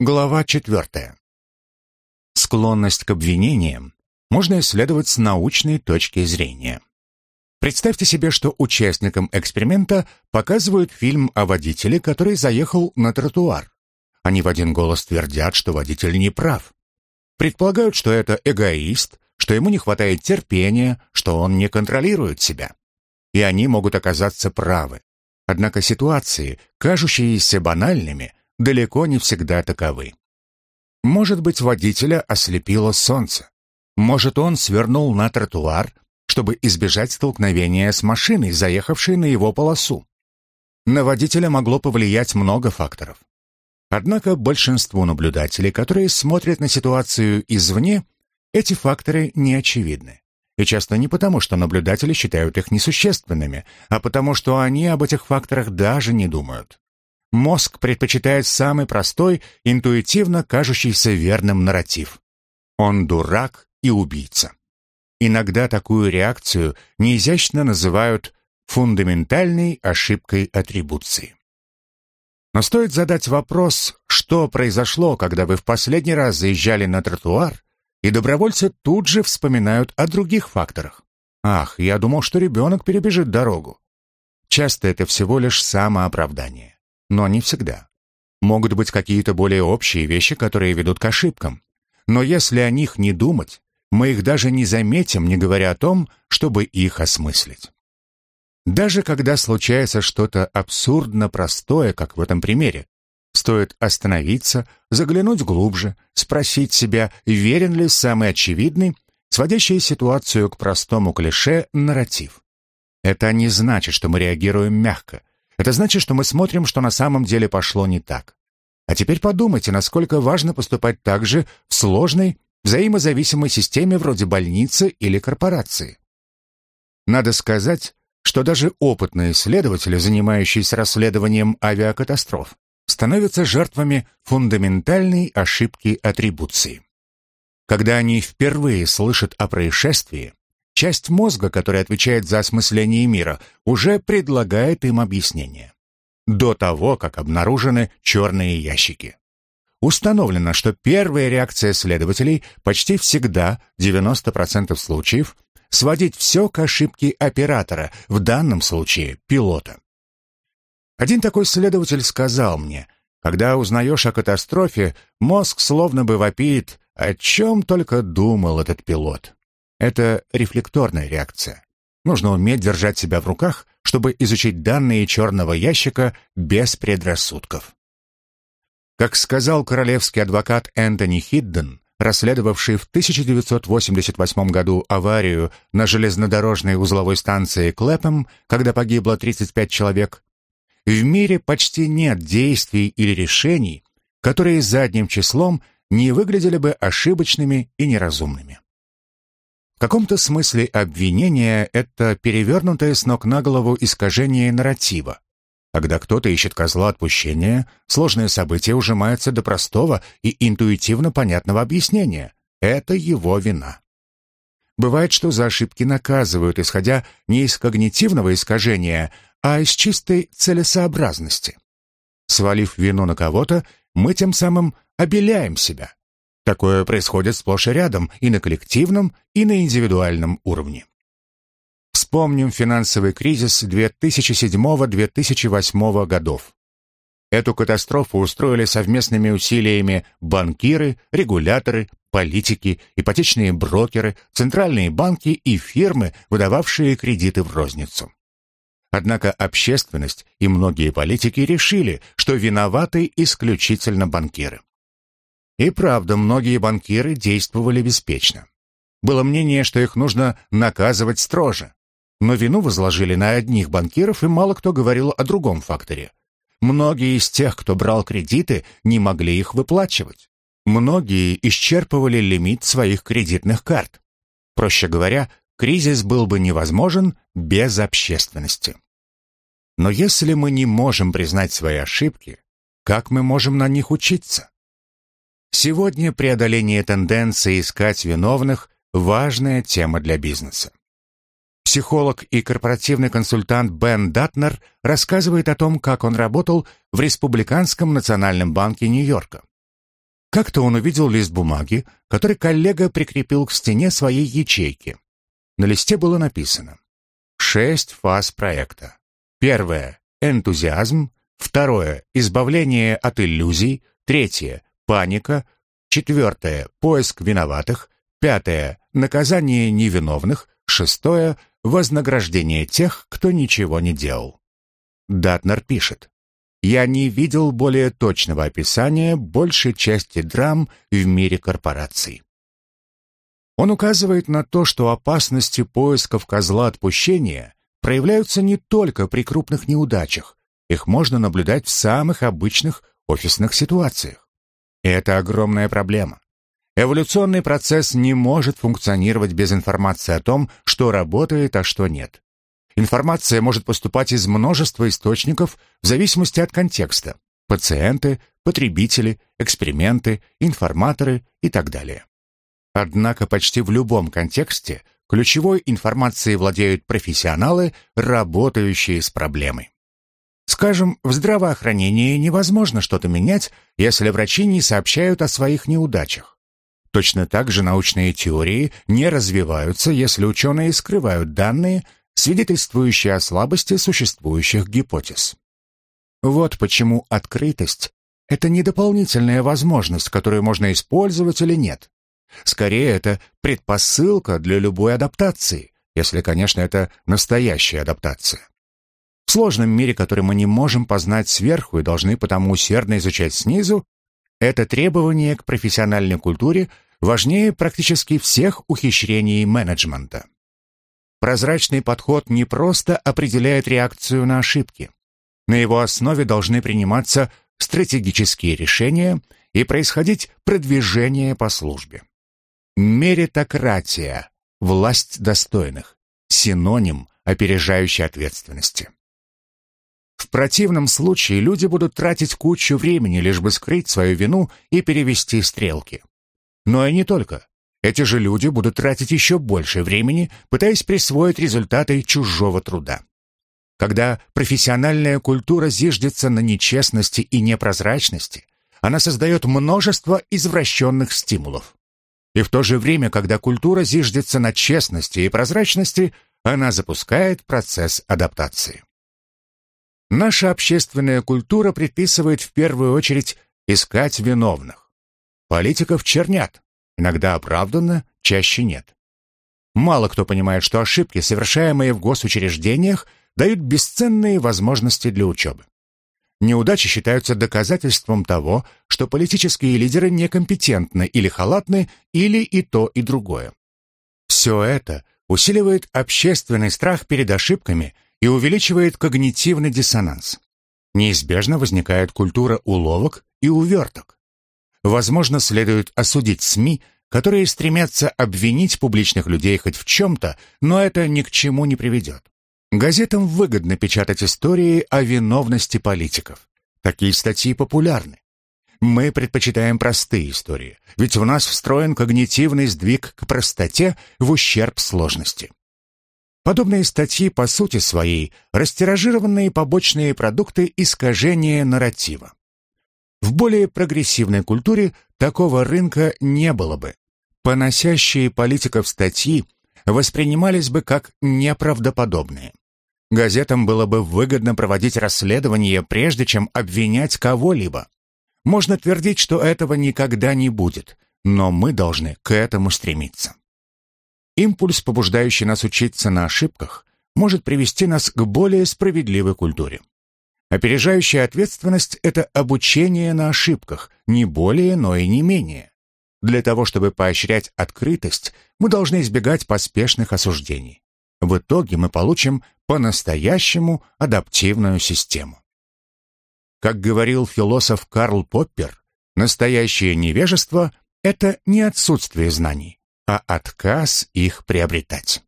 Глава четвертая. Склонность к обвинениям можно исследовать с научной точки зрения. Представьте себе, что участникам эксперимента показывают фильм о водителе, который заехал на тротуар. Они в один голос твердят, что водитель не прав. Предполагают, что это эгоист, что ему не хватает терпения, что он не контролирует себя. И они могут оказаться правы. Однако ситуации, кажущиеся банальными, далеко не всегда таковы. Может быть, водителя ослепило солнце. Может, он свернул на тротуар, чтобы избежать столкновения с машиной, заехавшей на его полосу. На водителя могло повлиять много факторов. Однако большинству наблюдателей, которые смотрят на ситуацию извне, эти факторы не очевидны. И часто не потому, что наблюдатели считают их несущественными, а потому, что они об этих факторах даже не думают. Мозг предпочитает самый простой, интуитивно кажущийся верным нарратив. Он дурак и убийца. Иногда такую реакцию неизящно называют фундаментальной ошибкой атрибуции. Но стоит задать вопрос, что произошло, когда вы в последний раз заезжали на тротуар, и добровольцы тут же вспоминают о других факторах. Ах, я думал, что ребенок перебежит дорогу. Часто это всего лишь самооправдание но не всегда. Могут быть какие-то более общие вещи, которые ведут к ошибкам. Но если о них не думать, мы их даже не заметим, не говоря о том, чтобы их осмыслить. Даже когда случается что-то абсурдно простое, как в этом примере, стоит остановиться, заглянуть глубже, спросить себя, верен ли самый очевидный, сводящий ситуацию к простому клише, нарратив. Это не значит, что мы реагируем мягко, это значит, что мы смотрим, что на самом деле пошло не так. А теперь подумайте, насколько важно поступать так же в сложной, взаимозависимой системе вроде больницы или корпорации. Надо сказать, что даже опытные исследователи, занимающиеся расследованием авиакатастроф, становятся жертвами фундаментальной ошибки атрибуции. Когда они впервые слышат о происшествии, Часть мозга, которая отвечает за осмысление мира, уже предлагает им объяснение. До того, как обнаружены черные ящики. Установлено, что первая реакция следователей почти всегда, 90% случаев, сводить все к ошибке оператора, в данном случае пилота. Один такой следователь сказал мне, когда узнаешь о катастрофе, мозг словно бы вопит, о чем только думал этот пилот. Это рефлекторная реакция. Нужно уметь держать себя в руках, чтобы изучить данные черного ящика без предрассудков. Как сказал королевский адвокат Энтони Хидден, расследовавший в 1988 году аварию на железнодорожной узловой станции Клэпом, когда погибло 35 человек, в мире почти нет действий или решений, которые задним числом не выглядели бы ошибочными и неразумными. В каком-то смысле обвинение — это перевернутое с ног на голову искажение нарратива. Когда кто-то ищет козла отпущения, сложное событие ужимается до простого и интуитивно понятного объяснения. Это его вина. Бывает, что за ошибки наказывают, исходя не из когнитивного искажения, а из чистой целесообразности. Свалив вину на кого-то, мы тем самым обеляем себя. Такое происходит сплошь и рядом, и на коллективном, и на индивидуальном уровне. Вспомним финансовый кризис 2007-2008 годов. Эту катастрофу устроили совместными усилиями банкиры, регуляторы, политики, ипотечные брокеры, центральные банки и фирмы, выдававшие кредиты в розницу. Однако общественность и многие политики решили, что виноваты исключительно банкиры. И правда, многие банкиры действовали беспечно. Было мнение, что их нужно наказывать строже. Но вину возложили на одних банкиров, и мало кто говорил о другом факторе. Многие из тех, кто брал кредиты, не могли их выплачивать. Многие исчерпывали лимит своих кредитных карт. Проще говоря, кризис был бы невозможен без общественности. Но если мы не можем признать свои ошибки, как мы можем на них учиться? Сегодня преодоление тенденции искать виновных – важная тема для бизнеса. Психолог и корпоративный консультант Бен Датнер рассказывает о том, как он работал в Республиканском национальном банке Нью-Йорка. Как-то он увидел лист бумаги, который коллега прикрепил к стене своей ячейки. На листе было написано «Шесть фаз проекта. Первое — энтузиазм. Второе — избавление от иллюзий. Третье — паника. Четвертое — поиск виноватых. Пятое — наказание невиновных. Шестое — вознаграждение тех, кто ничего не делал. Датнер пишет. «Я не видел более точного описания большей части драм в мире корпораций». Он указывает на то, что опасности поисков козла отпущения проявляются не только при крупных неудачах, их можно наблюдать в самых обычных офисных ситуациях. Это огромная проблема. Эволюционный процесс не может функционировать без информации о том, что работает, а что нет. Информация может поступать из множества источников в зависимости от контекста. Пациенты, потребители, эксперименты, информаторы и так далее. Однако почти в любом контексте ключевой информацией владеют профессионалы, работающие с проблемой. Скажем, в здравоохранении невозможно что-то менять, если врачи не сообщают о своих неудачах. Точно так же научные теории не развиваются, если ученые скрывают данные, свидетельствующие о слабости существующих гипотез. Вот почему открытость — это не дополнительная возможность, которую можно использовать или нет. Скорее, это предпосылка для любой адаптации, если, конечно, это настоящая адаптация. В сложном мире, который мы не можем познать сверху и должны потому усердно изучать снизу, это требование к профессиональной культуре важнее практически всех ухищрений менеджмента. Прозрачный подход не просто определяет реакцию на ошибки. На его основе должны приниматься стратегические решения и происходить продвижение по службе. Меритократия – власть достойных, синоним опережающей ответственности. В противном случае люди будут тратить кучу времени, лишь бы скрыть свою вину и перевести стрелки. Но и не только. Эти же люди будут тратить еще больше времени, пытаясь присвоить результаты чужого труда. Когда профессиональная культура зиждется на нечестности и непрозрачности, она создает множество извращенных стимулов. И в то же время, когда культура зиждется на честности и прозрачности, она запускает процесс адаптации. Наша общественная культура предписывает в первую очередь искать виновных. Политиков чернят, иногда оправданно, чаще нет. Мало кто понимает, что ошибки, совершаемые в госучреждениях, дают бесценные возможности для учебы. Неудачи считаются доказательством того, что политические лидеры некомпетентны или халатны, или и то, и другое. Все это усиливает общественный страх перед ошибками – и увеличивает когнитивный диссонанс. Неизбежно возникает культура уловок и уверток. Возможно, следует осудить СМИ, которые стремятся обвинить публичных людей хоть в чем-то, но это ни к чему не приведет. Газетам выгодно печатать истории о виновности политиков. Такие статьи популярны. Мы предпочитаем простые истории, ведь в нас встроен когнитивный сдвиг к простоте в ущерб сложности. Подобные статьи по сути своей растиражированные побочные продукты искажения нарратива. В более прогрессивной культуре такого рынка не было бы. Поносящие политиков статьи воспринимались бы как неправдоподобные. Газетам было бы выгодно проводить расследование, прежде чем обвинять кого-либо. Можно твердить, что этого никогда не будет, но мы должны к этому стремиться. Импульс, побуждающий нас учиться на ошибках, может привести нас к более справедливой культуре. Опережающая ответственность – это обучение на ошибках, не более, но и не менее. Для того, чтобы поощрять открытость, мы должны избегать поспешных осуждений. В итоге мы получим по-настоящему адаптивную систему. Как говорил философ Карл Поппер, настоящее невежество – это не отсутствие знаний, а отказ их приобретать.